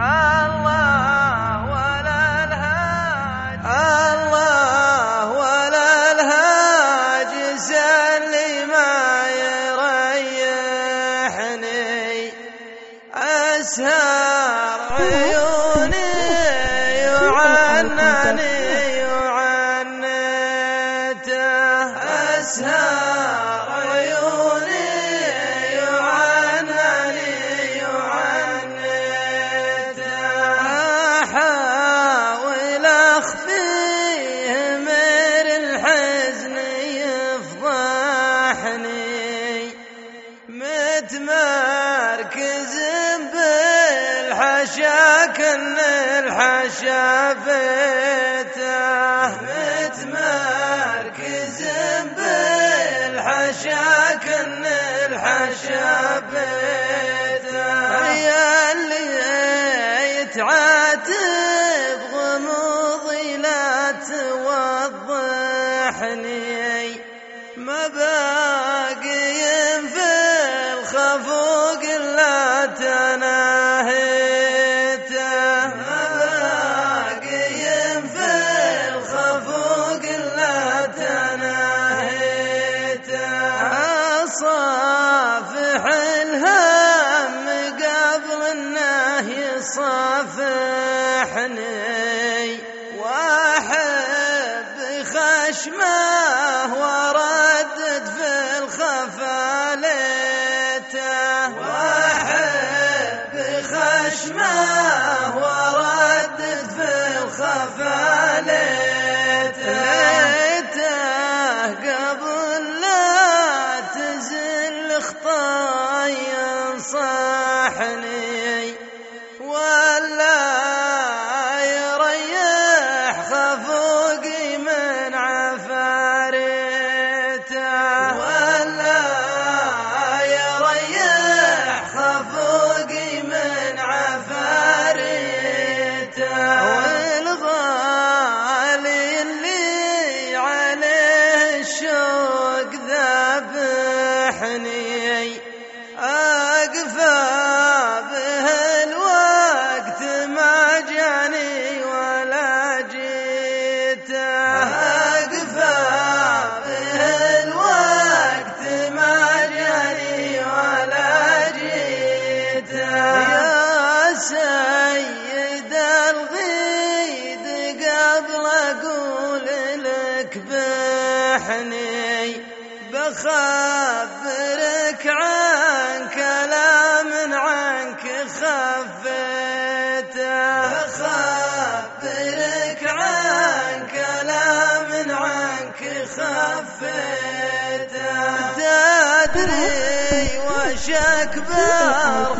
الله ولا الهاج. الله ولا الهاجس اللي ما يريحني. أسهر عيوني يعنني. متمركز بالحشا كن الحشا بيته متمركز بالحشا كن الحشا تناهيته ما باقي في الخفوق تناهيته الهم قبل انه يصافحني وأحب خشمه خشمه وردد في الخفالته ليته قبل لا تزل خطاي ينصحني أقفى به الوقت ما جاني ولا جيته أقفى به الوقت ما جاني ولا جيته يا سيد الغيد قبل أقول لك بحني. بخبرك عن كلام عنك خفيته بخبرك عن كلام عنك خفيته تدري وش أكبر